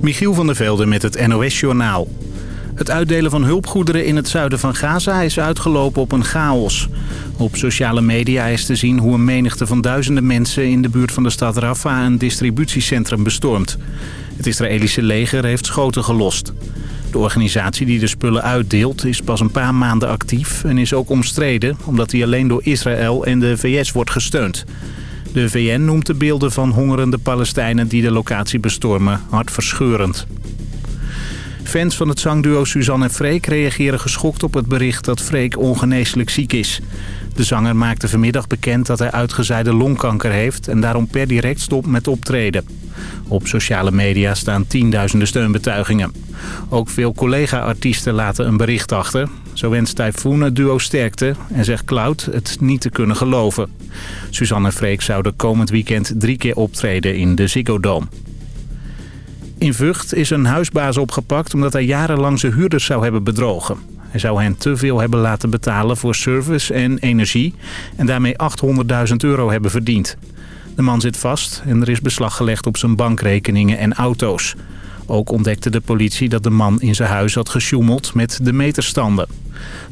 Michiel van der Velde met het NOS-journaal. Het uitdelen van hulpgoederen in het zuiden van Gaza is uitgelopen op een chaos. Op sociale media is te zien hoe een menigte van duizenden mensen... in de buurt van de stad Rafah een distributiecentrum bestormt. Het Israëlische leger heeft schoten gelost. De organisatie die de spullen uitdeelt is pas een paar maanden actief... en is ook omstreden omdat hij alleen door Israël en de VS wordt gesteund. De VN noemt de beelden van hongerende Palestijnen die de locatie bestormen hartverscheurend. Fans van het zangduo Suzanne en Freek reageren geschokt op het bericht dat Freek ongeneeslijk ziek is. De zanger maakte vanmiddag bekend dat hij uitgezaaide longkanker heeft en daarom per direct stopt met optreden. Op sociale media staan tienduizenden steunbetuigingen. Ook veel collega-artiesten laten een bericht achter. Zo wenst Typhoon het duo sterkte en zegt Cloud het niet te kunnen geloven. Suzanne en Freek zouden komend weekend drie keer optreden in de Ziggo Dome. In Vught is een huisbaas opgepakt omdat hij jarenlang zijn huurders zou hebben bedrogen. Hij zou hen te veel hebben laten betalen voor service en energie en daarmee 800.000 euro hebben verdiend. De man zit vast en er is beslag gelegd op zijn bankrekeningen en auto's. Ook ontdekte de politie dat de man in zijn huis had gesjoemeld met de meterstanden.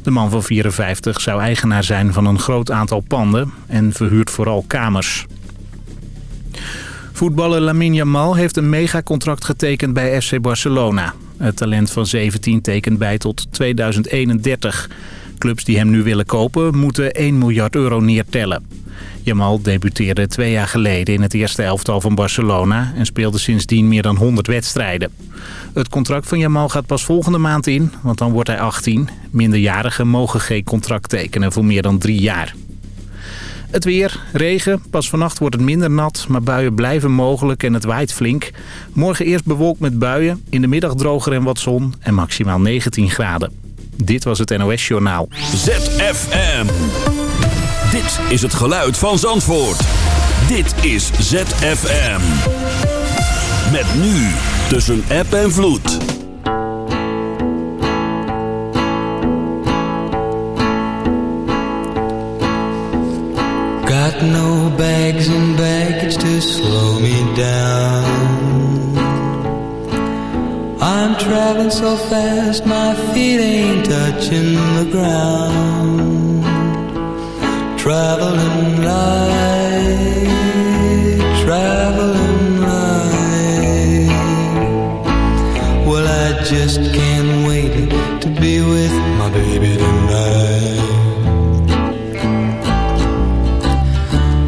De man van 54 zou eigenaar zijn van een groot aantal panden en verhuurt vooral kamers. Voetballer Lamine Yamal heeft een megacontract getekend bij FC Barcelona. Het talent van 17 tekent bij tot 2031. Clubs die hem nu willen kopen moeten 1 miljard euro neertellen. Jamal debuteerde twee jaar geleden in het eerste elftal van Barcelona... en speelde sindsdien meer dan 100 wedstrijden. Het contract van Jamal gaat pas volgende maand in, want dan wordt hij 18. Minderjarigen mogen geen contract tekenen voor meer dan drie jaar. Het weer, regen. Pas vannacht wordt het minder nat, maar buien blijven mogelijk en het waait flink. Morgen eerst bewolkt met buien, in de middag droger en wat zon en maximaal 19 graden. Dit was het NOS Journaal. ZFM. Dit is het geluid van Zandvoort. Dit is ZFM. Met nu tussen app en vloed. Got no bags and baggage to slow me down. I'm traveling so fast, my feet ain't touching the ground. Traveling light, traveling light. Well, I just can't wait to be with my baby tonight.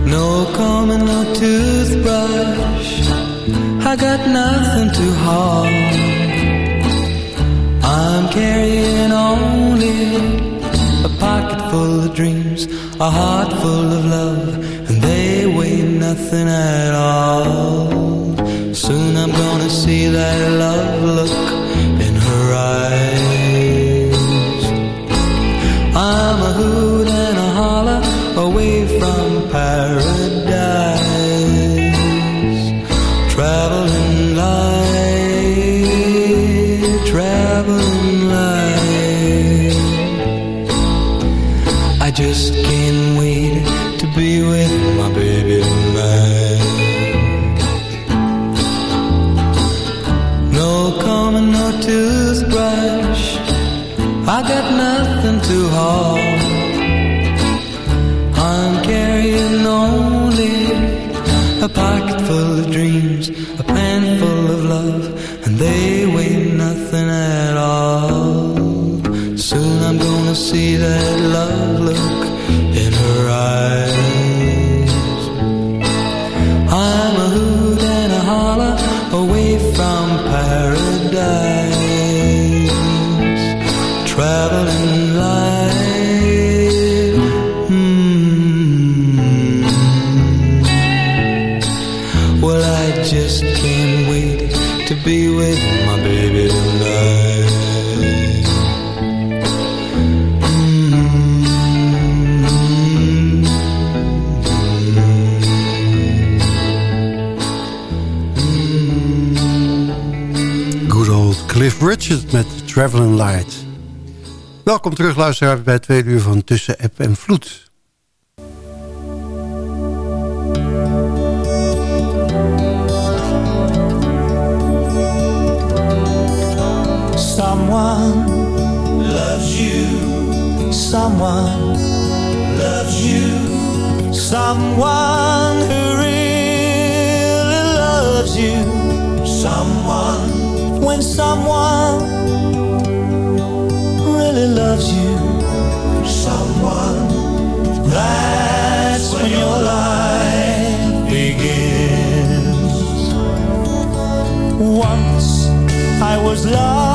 No comb and no toothbrush. I got nothing to haul. Carrying only a pocket full of dreams, a heart full of love, and they weigh nothing at all. Soon I'm gonna see that love look No comb no toothbrush. I got nothing to haul. I'm carrying only a pocket full of dreams, a pan full of love, and they Richard met Traveling Light. Welkom terug luisteraars bij het tweede uur van Tussen App en Vloed. Someone loves you. Someone loves you. Someone who really loves you. Someone when someone was lost.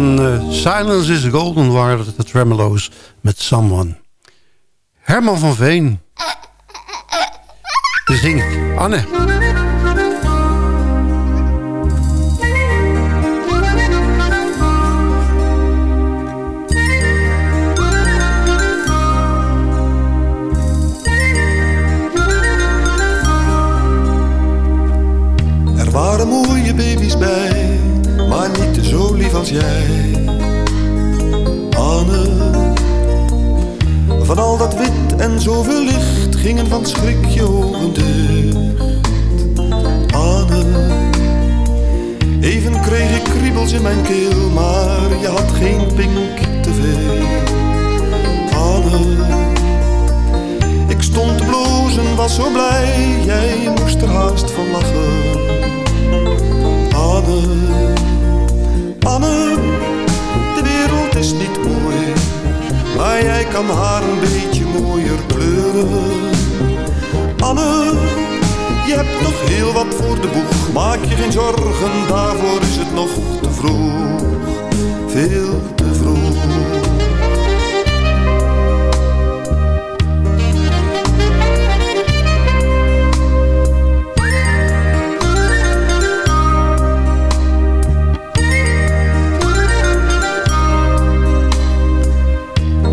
Eh, Silence is Golden waren de Tremolo's met Someone. Herman van Veen. De zingt Anne. als jij. Anne, van al dat wit en zoveel licht gingen van schrik je ogen dicht. Anne, even kreeg ik kriebels in mijn keel, maar je had geen pink te veel. Anne, ik stond te blozen, was zo blij, jij moest maak je geen zorgen, daarvoor is het nog te vroeg. Veel te vroeg.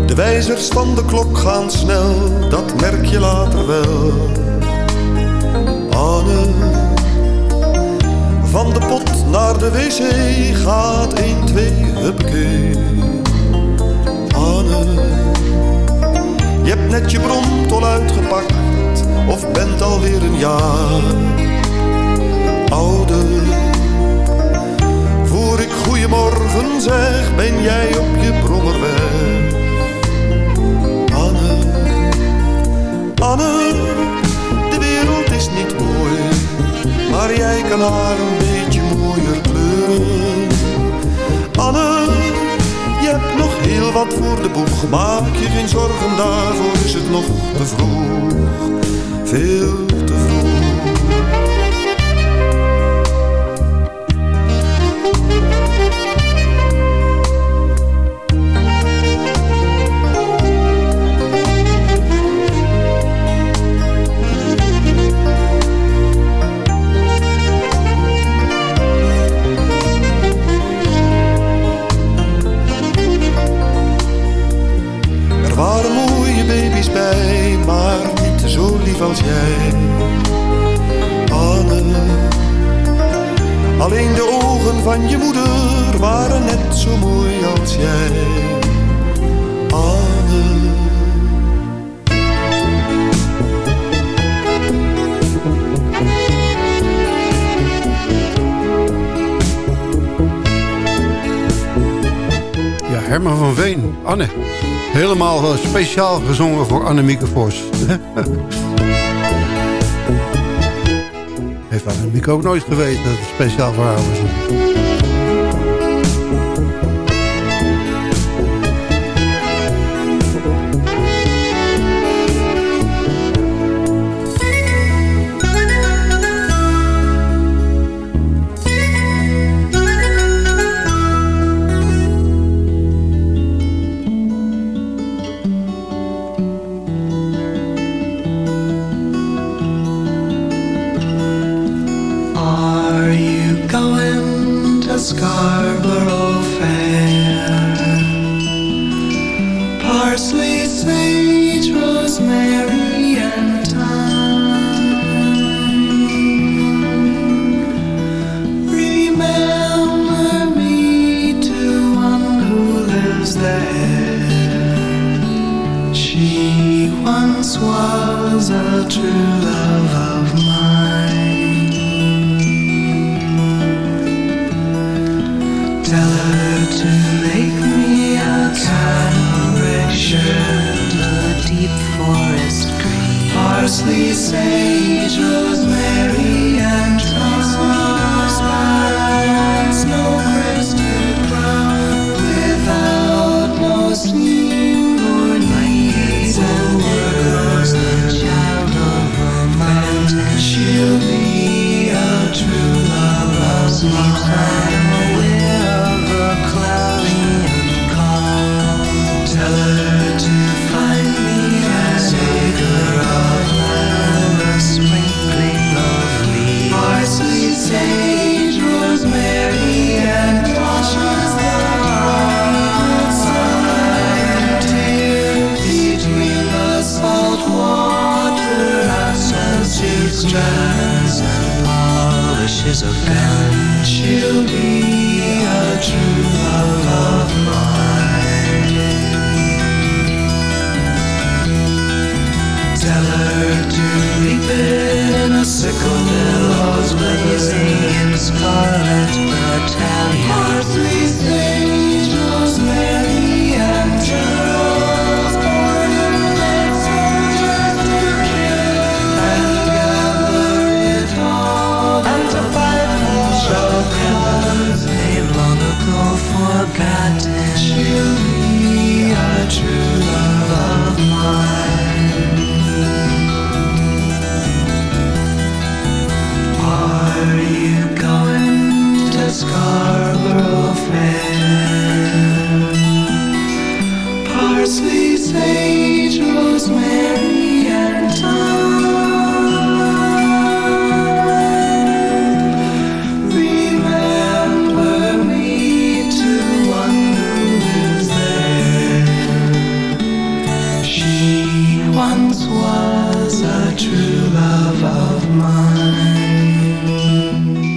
De wijzers van de klok gaan snel, dat merk je later wel van de pot naar de wc gaat 1, 2, huppakee. Anne, je hebt net je bromtol uitgepakt, of bent alweer een jaar ouder. Voor ik goeiemorgen zeg, ben jij op je brommer weg. Anne, Anne, de wereld is niet mooi, maar jij kan haar een beetje Je hebt nog heel wat voor de boeg, maak je geen zorgen, daarvoor is het nog te vroeg. Veel als jij. Anne, alleen de ogen van je moeder waren net zo mooi als jij. Anne. Ja, Herman van Veen, Anne. Helemaal eh, speciaal gezongen voor Annemieke Vos. Heeft Annemieke ook nooit geweten dat het speciaal voor haar was.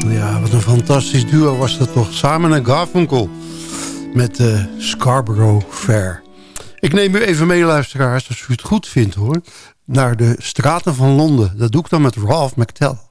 Ja, wat een fantastisch duo was dat toch. Samen en Garfunkel met uh, Scarborough Fair. Ik neem u even mee, luisteraars, als u het goed vindt hoor... naar de straten van Londen. Dat doe ik dan met Ralph McTell.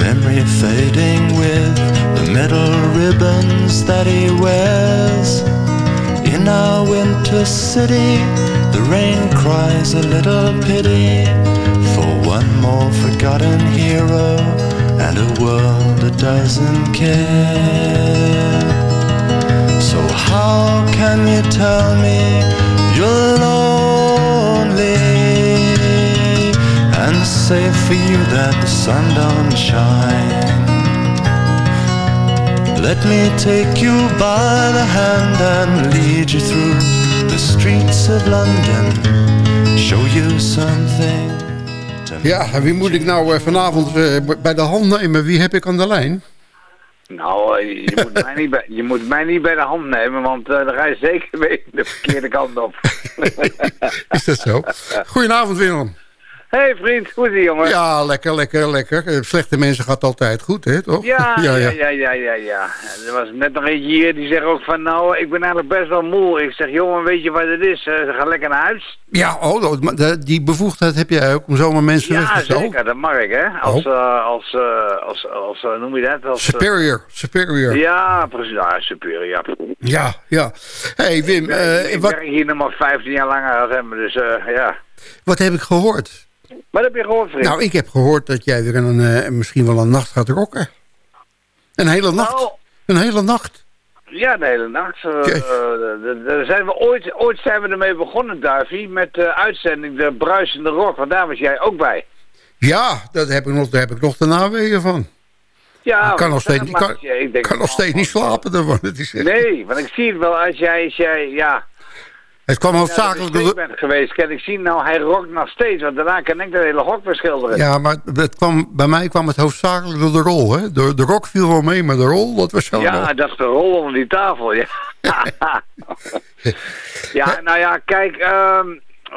Memory fading with the metal ribbons that he wears. In our winter city, the rain cries a little pity for one more forgotten hero and a world that doesn't care. So how can you tell me you're lonely and say for you that the sun don't shine? Let me take you by the hand and lead you through the streets of London. Show you something. Ja, en wie moet ik nou eh, vanavond eh, bij de hand nemen? Wie heb ik aan de lijn? Nou, eh, je moet, mij niet bij, je moet mij niet bij de hand nemen, want eh, dan ga je zeker mee de verkeerde kant op. Is dat zo? Goedenavond Willem. Hey vriend, hoe is ie jongen? Ja, lekker, lekker, lekker. Eh, Slechte mensen gaat altijd goed, hè, toch? Ja, ja, ja, ja, ja, ja, ja. Er was net nog eentje hier die zegt ook van, nou, ik ben eigenlijk best wel moe. Ik zeg, jongen, weet je wat het is? Eh, ga lekker naar huis. Ja, oh, die bevoegdheid heb jij ook om zomaar mensen weg Ja, te stellen? zeker, dat mag ik, hè. Als, als, eh, als, als, eh, noem je dat? Als, Superior, superior. Ja, ja, precies. Ja, superior, ja. ja. hey, Wim, ik wat, werk hier nog maar 15 jaar langer als hem, dus ja. Wat heb ik gehoord? Wat heb je gehoord, vriend? Nou, ik heb gehoord dat jij weer een, eh, misschien wel een nacht gaat rocken. Een hele nacht. Nou, Een hele nacht. ja, de hele nacht. de- zijn we ooit, ooit zijn we ermee begonnen, Davy, met de uitzending De Bruisende Rock. Want daar was jij ook bij. Ja, dat heb ik nog, daar heb ik nog de naweeën van. Ja, ik kan nog steeds, ik kan, ik denk, kan nog steeds niet slapen daarvan. Het, is, echt- Nee, want ik zie het wel als jij, als jij ja, het kwam naar hoofdzakelijk wc de, bent geweest. Kan ik zien, nou, hij rokt nog steeds. Want daarna kan ik de hele hok weer schilderen. Ja, maar het kwam, bij mij kwam het hoofdzakelijk door de rol. Hè? De, de rock viel wel mee, maar de rol, dat was zo Ja, dat is de rol onder die tafel, ja. ja, nou ja, kijk, ehm,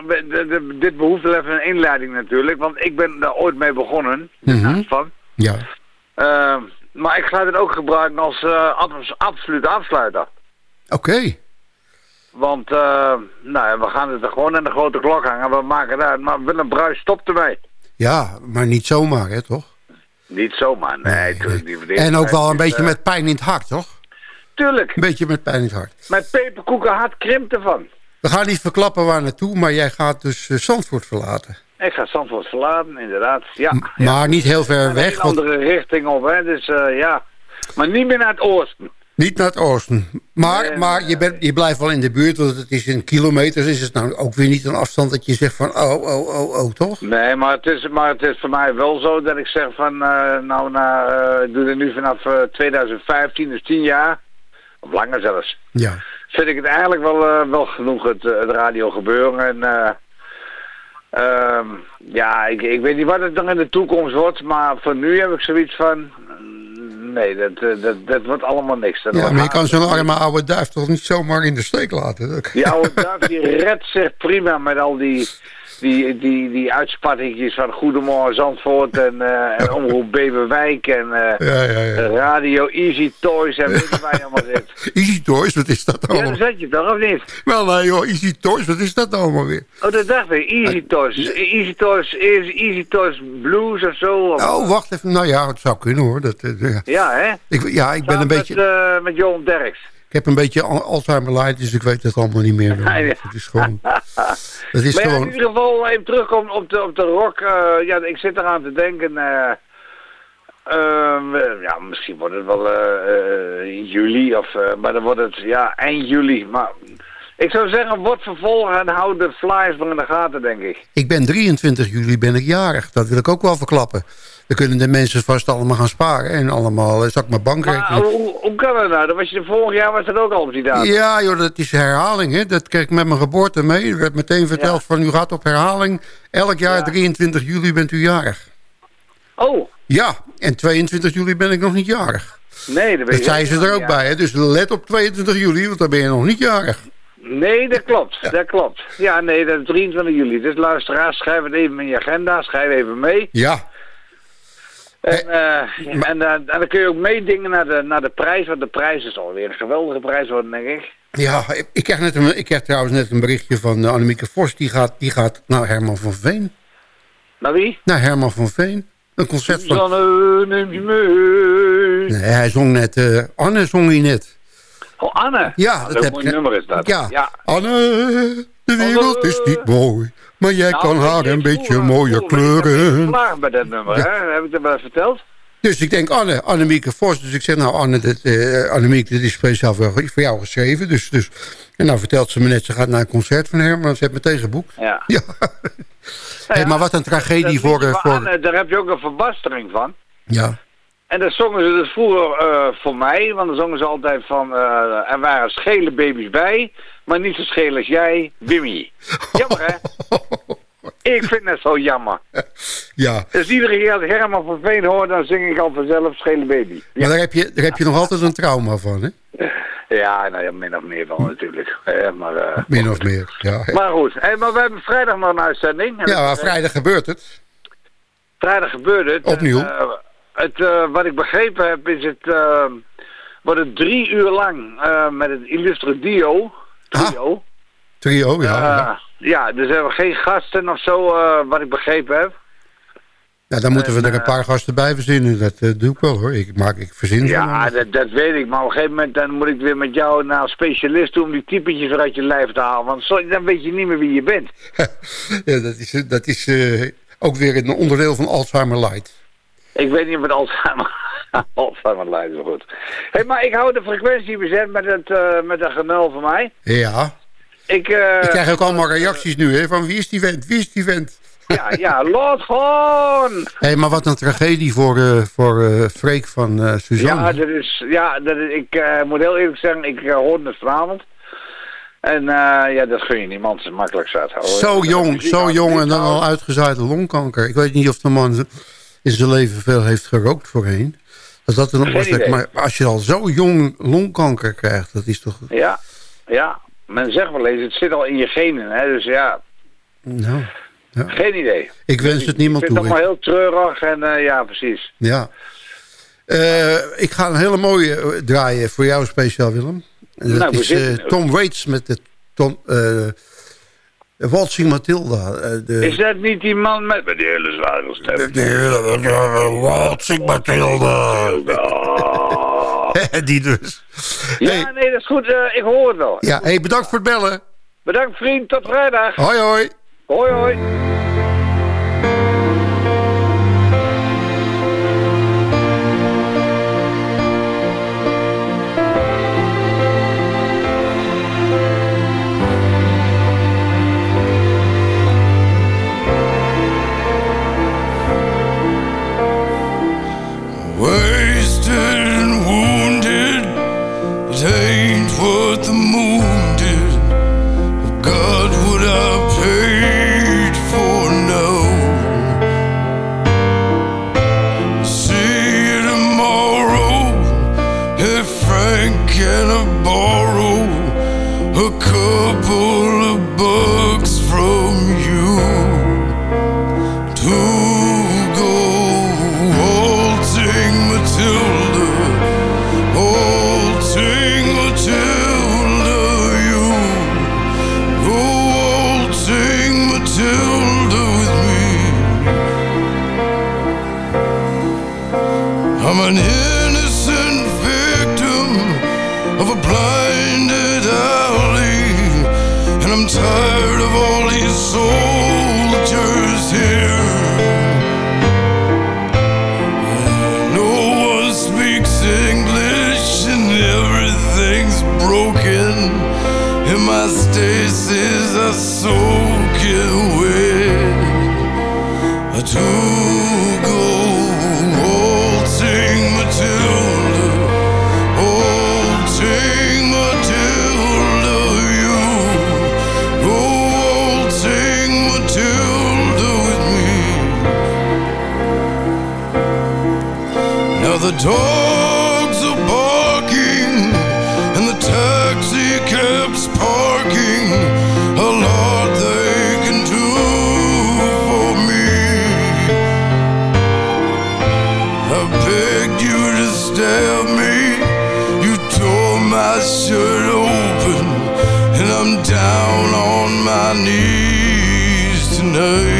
de- de- dit behoeft wel even een inleiding natuurlijk, want ik ben daar ooit mee begonnen, Mhm. nacht van. Ja. Ehm, maar ik ga het ook gebruiken als eh, abs- absolute afsluiter. Oké. Want, eh, nou we gaan het er gewoon aan de grote klok hangen, we maken het uit, maar Willem Bruis stopt ermee. Ja, maar niet zomaar, hè, toch? Niet zomaar, nee, tuurlijk niet. En ook wel een beetje eh, met pijn in het hart, toch? Tuurlijk, Een beetje met pijn in het hart. met peperkoeken hart krimpt ervan. We gaan niet verklappen waar naartoe, maar jij gaat dus eh, Zandvoort verlaten. Ik ga Zandvoort verlaten, inderdaad. Ja. Maar niet heel ver Een weg, want andere richting op, hè. Dus ja. Maar niet meer naar het oosten. Niet naar het oosten. Maar, Nee, maar je, bent, je blijft wel in de buurt, want het is in kilometers. Is het nou ook weer niet een afstand dat je zegt van oh, oh, oh, oh, toch? Nee, maar het is, maar het is voor mij wel zo dat ik zeg van... eh, nou, na, eh, ik doe het nu vanaf eh, 2015, dus 10 jaar. Of langer zelfs. Ja. Vind ik het eigenlijk wel, eh, wel genoeg, het, eh, het radio gebeuren. En eh, ehm, ja, ik, ik weet niet wat het nog in de toekomst wordt. Maar voor nu heb ik zoiets van... Nee, dat, eh, dat, dat wordt allemaal niks. Dat ja, maar je kan zo'n arme oude duif toch niet zomaar in de steek laten? Die oude duif die redt zich prima met al die, die, die, die uitspattingjes van Goedemorgen Zandvoort en, eh en Omroep Beverwijk en eh, Ja, ja, ja. Radio Easy Toys en weet je allemaal zit. Easy Toys, wat is dat Ja, daar allemaal? zet je toch, of niet? Wel, nee joh, Easy Toys, wat is dat allemaal weer? Oh, dat dacht ik. Easy Toys. Easy Toys, Easy, Easy Toys Blues of zo. Of- Oh, wacht even. Nou ja, het zou kunnen hoor. Dat, eh, ja. Ja, hè? Ik, ja, ik ben een beetje... Met, met Johan Derks. Ik heb een beetje Al- Alzheimer light, dus ik weet het allemaal niet meer. Ja, ja. Het is gewoon... Het is Maar ja, in ieder geval even terugkomen op de, op de rock. eh, ja, ik zit eraan te denken. eh, ehm, eh, ja, misschien wordt het wel eh, eh, juli. Of, eh, maar dan wordt het ja, eind juli. Maar ik zou zeggen, wordt vervolgen en houd de flyers maar in de gaten, denk ik. Ik ben 23 juli ben ik jarig. Dat wil ik ook wel verklappen. Dan kunnen de mensen vast allemaal gaan sparen. En allemaal, eh, mijn Maar bankrekening... hoe, hoe kan dat nou? Dat was je vorig jaar was dat ook al op die datum. Ja, joh, dat is herhaling. Hè? Dat kreeg ik met mijn geboorte mee. Er werd meteen verteld Ja. van u gaat op herhaling. Elk jaar Ja. 23 juli bent u jarig. Oh, Ja, en 22 juli ben ik nog niet jarig. nee, dat weet Dat zei ze er ook bij. Hè? Dus let op 22 juli, want dan ben je nog niet jarig. Nee, dat klopt. Dat klopt. Ja, nee, dat is 23 juli. Dus luisteraars, schrijf het even in je agenda. Schrijf even mee. Ja, En, eh, en, eh, en dan kun je ook meedingen naar de, naar de prijs, want de prijs is alweer een geweldige prijs worden, denk ik. ja ik, ik, krijg net een, ik krijg trouwens net een berichtje van Annemieke Vos. Die gaat, die gaat naar Herman van Veen. Naar wie? Naar Herman van Veen. Een concert van... Suzanne, neem je mee. Nee, hij zong net... eh, Anne zong hij net. Oh, Anne. Ja, dat dat een mooi nummer is dat. Ja. ja. Anne, de wereld is niet mooi. Maar jij Nou, kan haar een beetje vroeger- mooie vroeger ik kleuren. Klaar bij dat nummer, hè? Heb ik dat wel verteld? Dus ik denk Anne, Annemieke Vos. Dus ik zeg nou Anne, dit, eh, Annemieke, dit is speciaal voor, voor jou geschreven. Dus, dus, en nou vertelt ze me net, ze gaat naar een concert van Herman. Ze heeft meteen geboekt. Ja. Ja. Nou Hey, maar wat een tragedie voor... liedje eh, voor Anne, daar heb je ook een verbastering van. ja. En dat zongen ze dus vroeger eh, voor mij, want dan zongen ze altijd van, eh, er waren schele baby's bij, maar niet zo scheel als jij, Wimmy. Jammer hè? Ik vind dat zo jammer. ja. Dus iedere keer als Herman van Veen hoor, dan zing ik al vanzelf schele baby. Maar daar heb, je, daar heb je nog altijd een trauma van, hè? Ja, nou ja, min of meer wel natuurlijk. Eh, maar, eh, Min of meer, ja. maar goed, hey, maar we hebben vrijdag nog een uitzending. En Ja, maar vrijdag gebeurt het. Vrijdag gebeurde het. Opnieuw. En, het, eh, wat ik begrepen heb is het, eh, wordt het drie uur lang eh, met het illustre Dio. Trio. Trio, ja. Ja. ja, dus hebben we geen gasten of zo, wat ik begrepen heb. Ja, dan moeten we En, er een paar gasten bij verzinnen. Dat doe ik wel hoor. Ik, maak, ik verzin van Ja, dat, dat weet ik. Maar op een gegeven moment dan moet ik weer met jou naar een specialist toe om die typetjes eruit je lijf te halen. Want dan weet je niet meer wie je bent. ja, dat is, dat is ook weer een onderdeel van Alzheimer Light. Ik weet niet of het Alzheimer... Alzheimer lijkt zo goed. hey, maar ik hou de frequentie bezet met het, eh, met dat genul van mij. Ja. Ik, eh, Ik krijg ook allemaal reacties nu, hè, van wie is die vent, wie is die vent? Ja, ja, gewoon! Hé, maar wat een tragedie voor, eh voor Freek van Suzanne. Ja, dat is, ja dat is, ik moet heel eerlijk zeggen, ik hoorde het vanavond. En ja, dat gun je niemand zo makkelijk uithouden. zo jong, zo jong en dan al uitgezaaide longkanker. Ik weet niet of de man in zijn leven veel heeft gerookt voorheen. Als dat een oorzaak, maar als je al zo jong longkanker krijgt, dat is toch... Ja, ja. Men zegt wel eens, het zit al in je genen, hè. Dus ja, Nou, ja. geen idee. ik wens het niemand Ik vind toe. het allemaal heel treurig en eh, ja, precies. Ja. Eh, ik ga een hele mooie eh, draaien voor jou speciaal, Willem. En dat Nou, is Tom Waits met de Tom, Waltzing Matilda. eh, de, Is dat niet die man met, met die hele zware stem? de, Waltzing Matilda. Die dus. Ja, Hey, nee, dat is goed. eh, ik hoor het wel. ja, hey, bedankt voor het bellen. Bedankt vriend, tot vrijdag. Hoi, hoi. Hoi, hoi. The dogs are barking and the taxi cab's parking. A lot they can do for me. I begged you to stab me. You tore my shirt open, and I'm down on my knees tonight.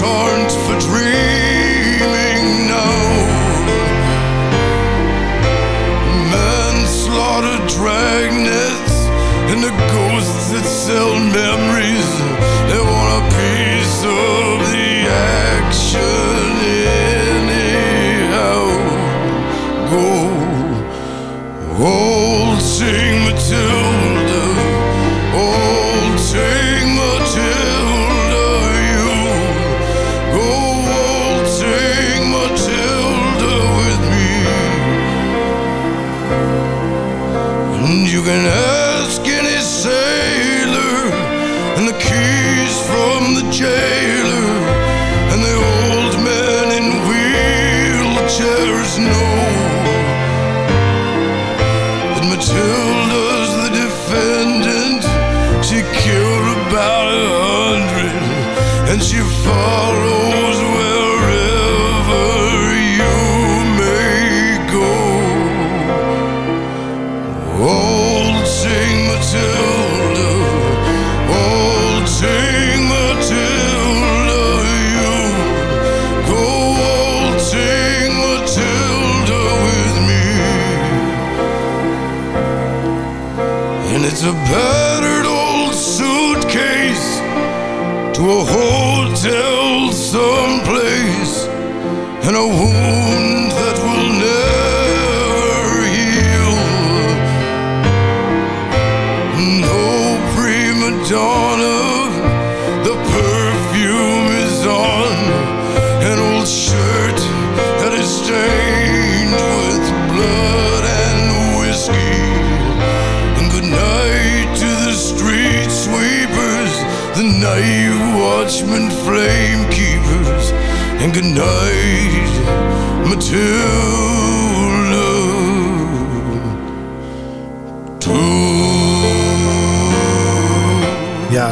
sword.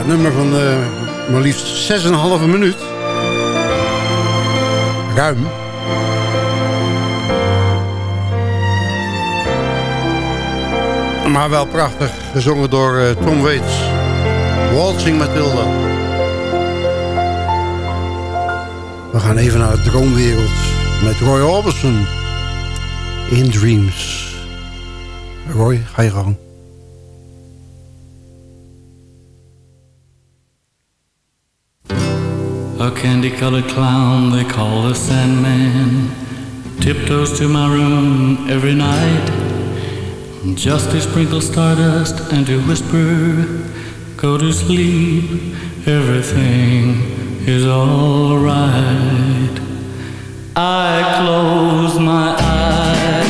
Nummer van uh, maar liefst 6,5 minuut. Ruim. Maar wel prachtig, gezongen door uh, Tom Waits. Waltzing Matilda. We gaan even naar de droomwereld met Roy Orbison. In Dreams. Roy, ga je gang. A candy-colored clown they call the Sandman Tiptoes to my room every night Just to sprinkle stardust and to whisper Go to sleep, everything is alright. I close my eyes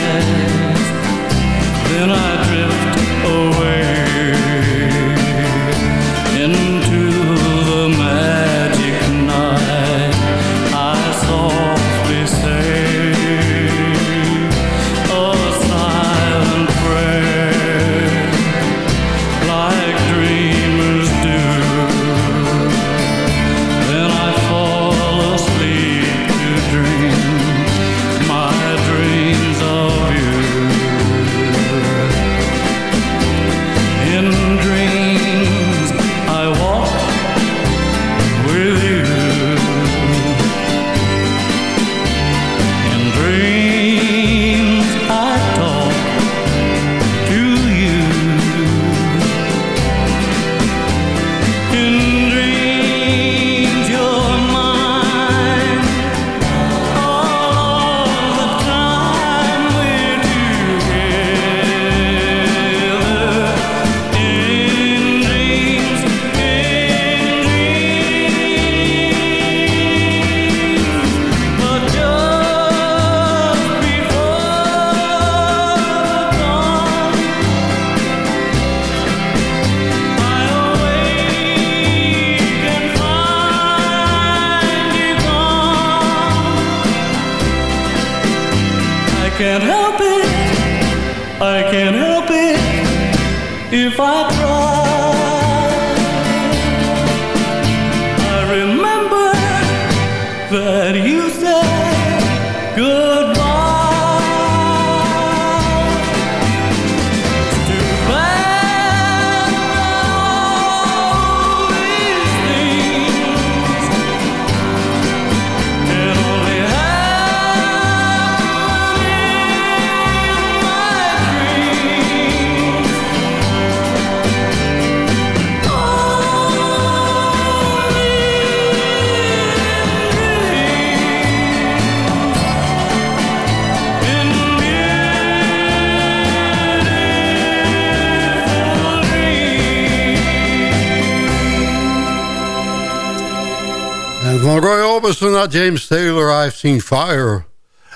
Orbison naar James Taylor, I've seen fire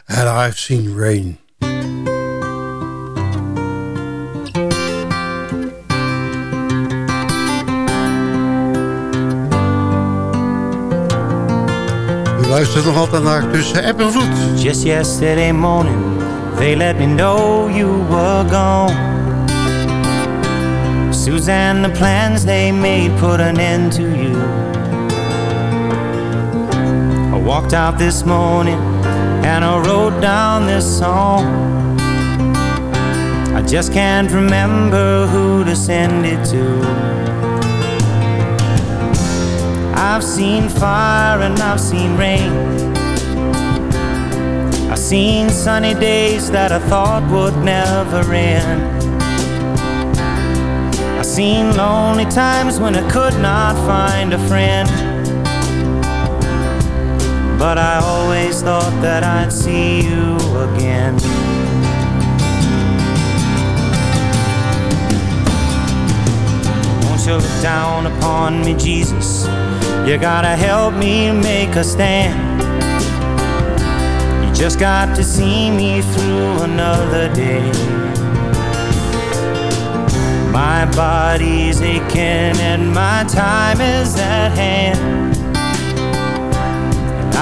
and I've seen rain. U luistert nog altijd naar Tussen App en Vloed. Just yesterday morning, they let me know you were gone. Suzanne, the plans they made put an end to you. Walked out this morning and I wrote down this song. I just can't remember who to send it to. I've seen fire and I've seen rain. I've seen sunny days that I thought would never end. I've seen lonely times when I could not find a friend. But I always thought that I'd see you again. Won't you look down upon me, Jesus? You gotta help me make a stand. You just got to see me through another day. My body's aching and my time is at hand.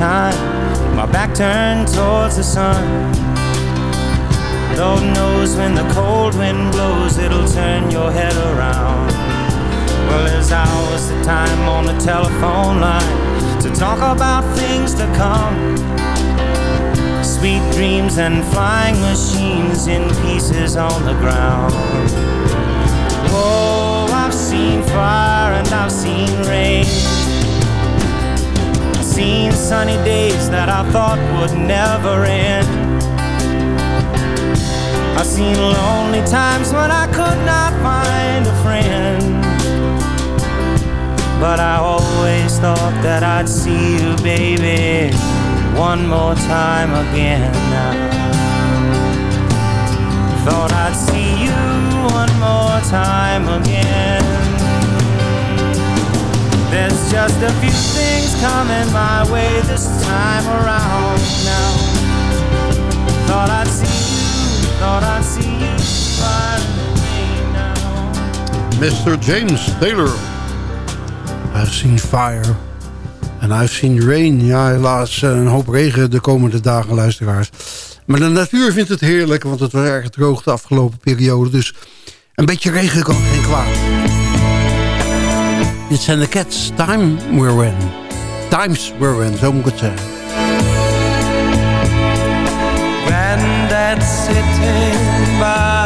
Time, my back turned towards the sun. Lord knows when the cold wind blows, it'll turn your head around. Well, there's hours of time on the telephone line to talk about things to come. Sweet dreams and flying machines in pieces on the ground. Whoa, I've seen fire and I've seen rain. Seen sunny days that I thought would never end. I've seen lonely times when I could not find a friend. But I always thought that I'd see you, baby, one more time again. Thought I'd see you one more time again. Just a few things coming my way this time around now. Thought I'd see you, thought I'd see you now. Mr. James Taylor. I've seen fire. En I've seen rain. Ja, helaas eh, een hoop regen de komende dagen, luisteraars. Maar de natuur vindt het heerlijk, want het was erg droog de afgelopen periode. Dus een beetje regen kan geen kwaad. Dit zijn de Cats. Time we're in. Times we're in, zo moet ik het zeggen. Granddad sitting by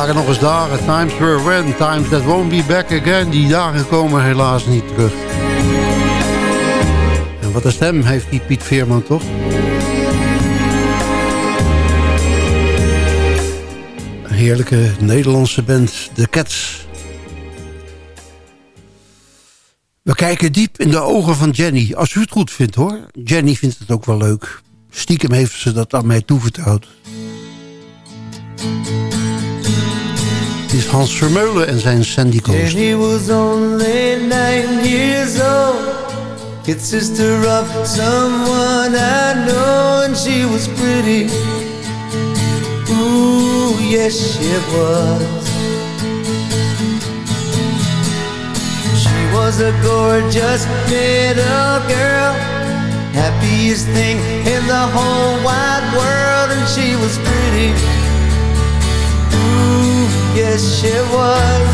waren nog eens dagen. Times were when, times that won't be back again. Die dagen komen helaas niet terug. En wat een stem heeft die Piet Veerman toch? Een heerlijke Nederlandse band, The Cats. We kijken diep in de ogen van Jenny. Als u het goed vindt hoor. Jenny vindt het ook wel leuk. Stiekem heeft ze dat aan mij toevertrouwd. Het is Hans Vermeulen en zijn Sandy Coast. Jenny was only nine years old. Kid sister of someone I know And she was pretty. Ooh, yes she was. She was a gorgeous little girl. Happiest thing in the whole wide world. And she was pretty yes she was.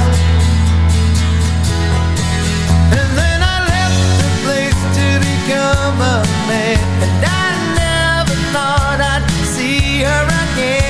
And then I left the place to become a man. And I never thought I'd see her again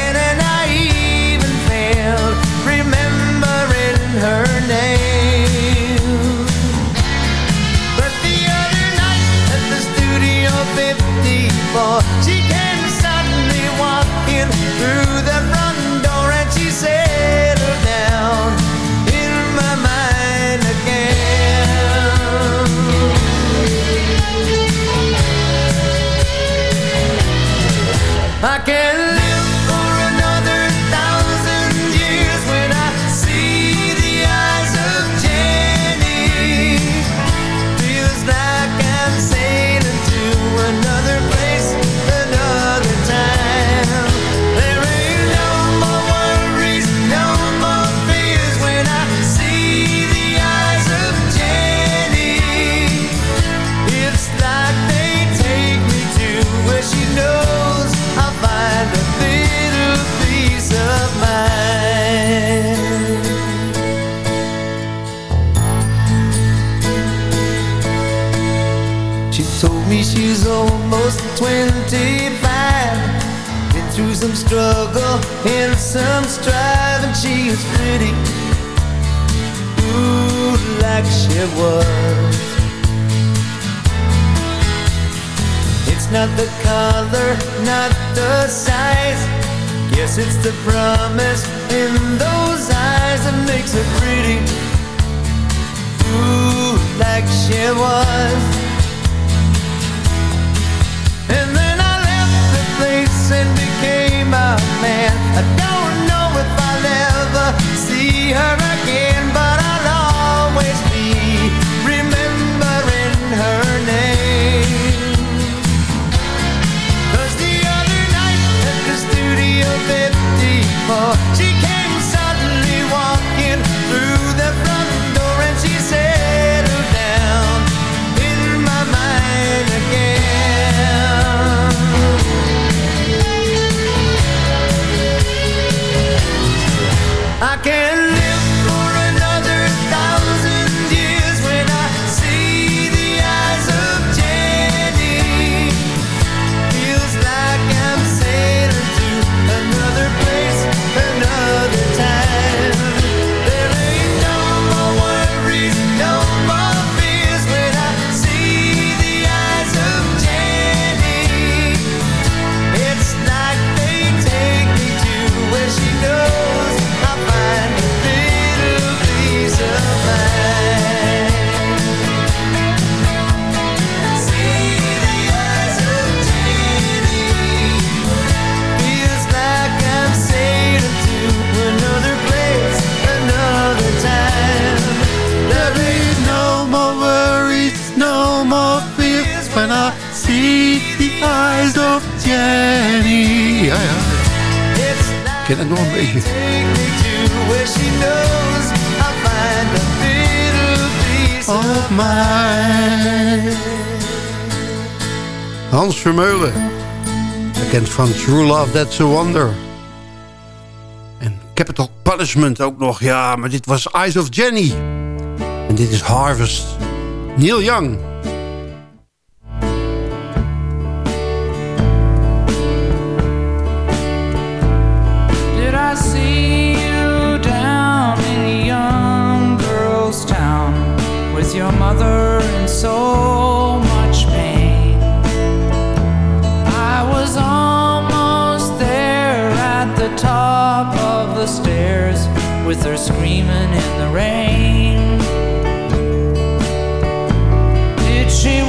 True Love, That's a Wonder. En Capital Punishment ook nog. Ja, maar dit was Eyes of Jenny. En dit is Harvest. Neil Young. Top of the stairs with her screaming in the rain. Did she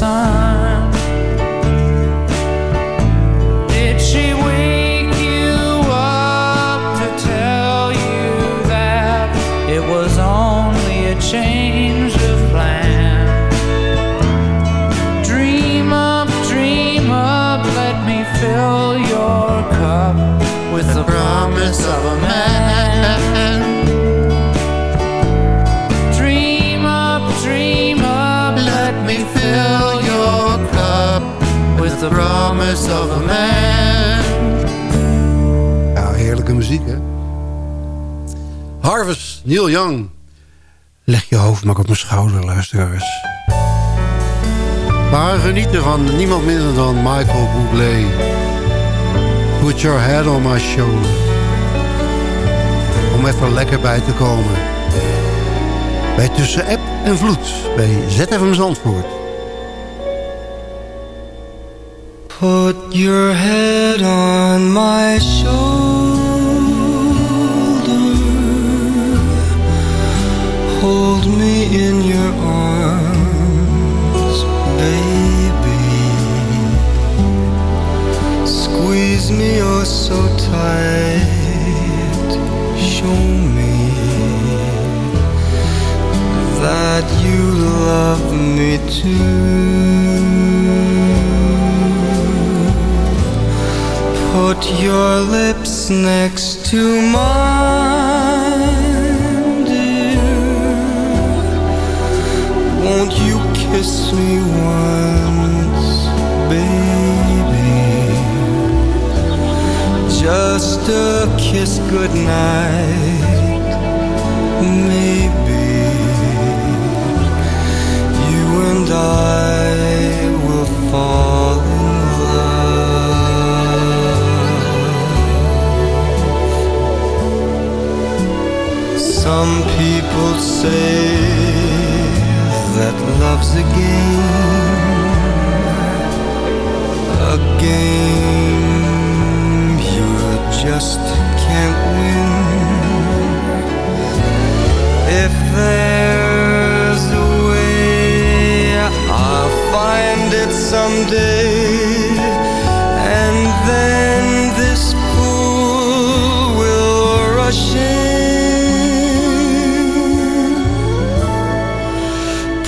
sun? Neil Young. Leg je hoofd maar op mijn schouder, luisteraars. We gaan genieten van niemand minder dan Michael Bublé. Put your head on my shoulder. Om even lekker bij te komen. Bij Tussen App en Vloed. Bij ZFM Zandvoort. Put your head on my shoulder. Put your lips next to mine, Won't you kiss me once, baby? Just a kiss goodnight, maybe. You and I will fall in love. Some people say that love's a game, a game you just can't win. If there's a way, I'll find it someday. And then this pool will rush in.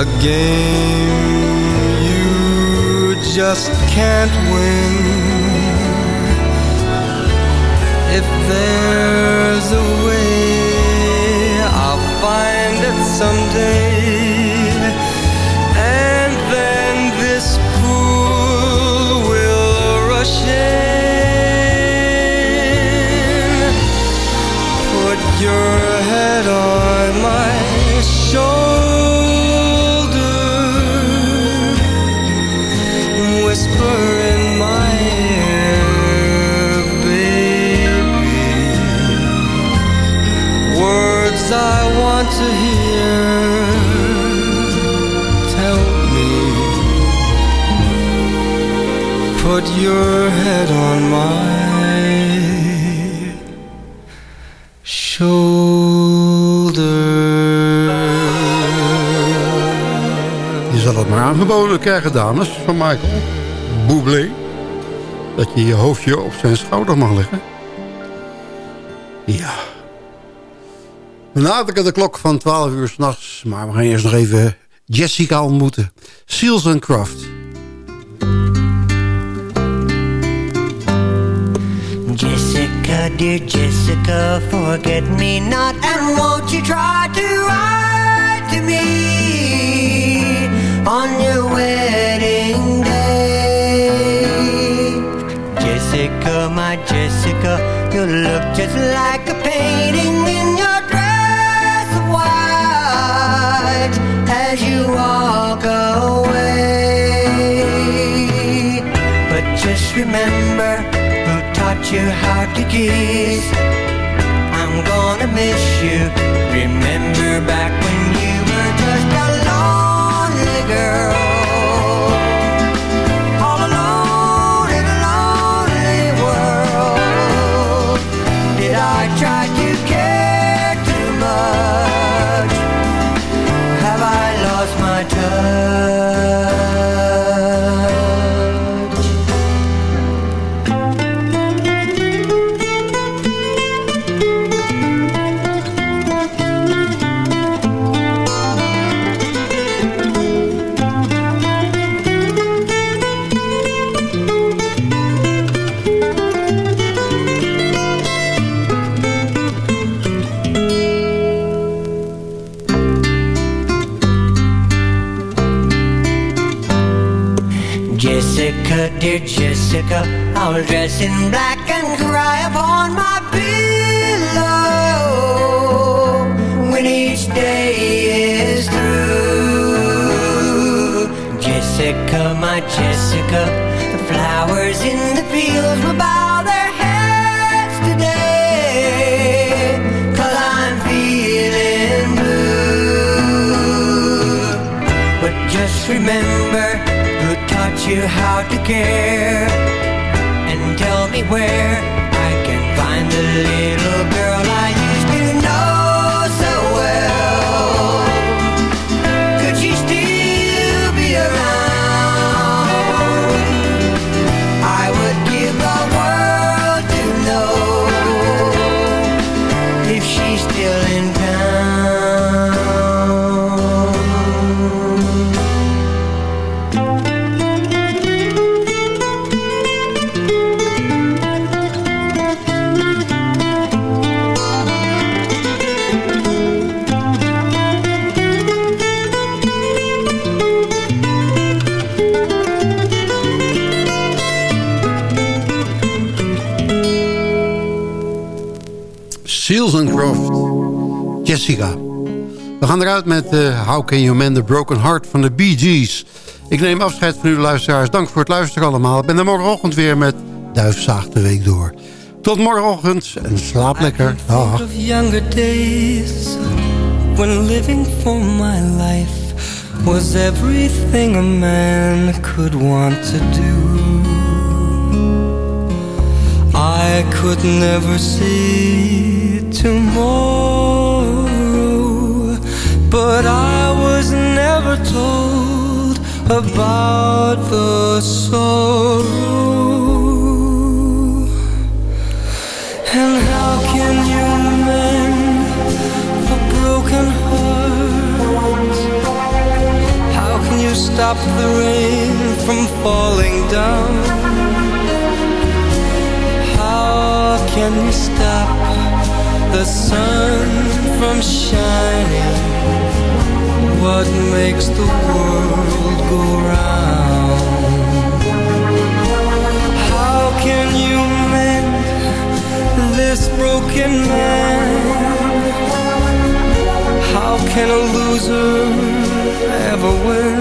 A game you just can't win. If there's Put your head on my shoulder. Je zal het maar aangeboden krijgen, dames, van Michael Bublé. Dat je je hoofdje op zijn schouder mag leggen. Ja. We naderen de klok van 12 uur s'nachts. Maar we gaan eerst nog even Jessica ontmoeten. Seals and Craft. Dear Jessica, forget me not, and won't you try to write to me on your wedding day? Jessica, my Jessica, you look just like a painting in your dress of white as you walk away. But just remember you how to kiss. I'm gonna miss you. Remember back when Jessica, I'll dress in black and cry upon my pillow when each day is through. Jessica, my Jessica, the flowers in the fields will bow their heads today, I'm feeling blue. But just remember taught you how to care. And tell me where I can find the little girl gaan eruit met uh, How Can You Mend the Broken Heart van de Bee Gees. Ik neem afscheid van u luisteraars. Dank voor het luisteren allemaal. Ik ben er morgenochtend weer met Duifzaag de Week door. Tot morgenochtend en slaap lekker. Dag. when living for my life was everything a man could want to do. I could never see tomorrow, but I was never told about the sorrow. And how can you mend a broken heart? How can you stop the rain from falling down? How can you stop the sun from shining? What makes the world go round? How can you mend this broken man? How can a loser ever win?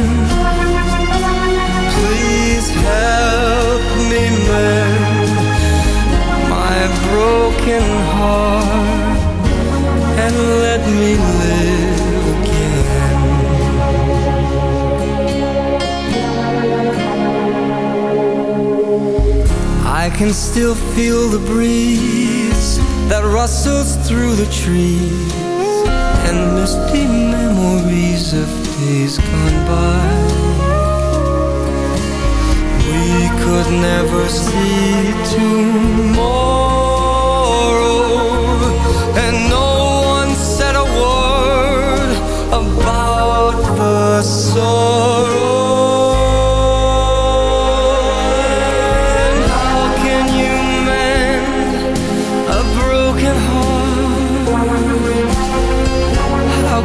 Can still feel the breeze that rustles through the trees and misty memories of days gone by. We could never see tomorrow, and no one said a word about the sorrow.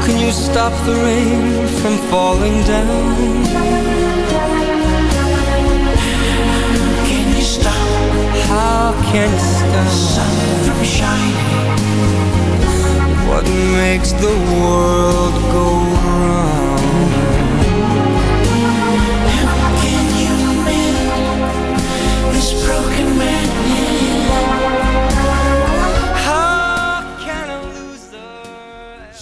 Can you stop the rain from falling down? Can you stop? How can you stop the sun from shining? What makes the world go round?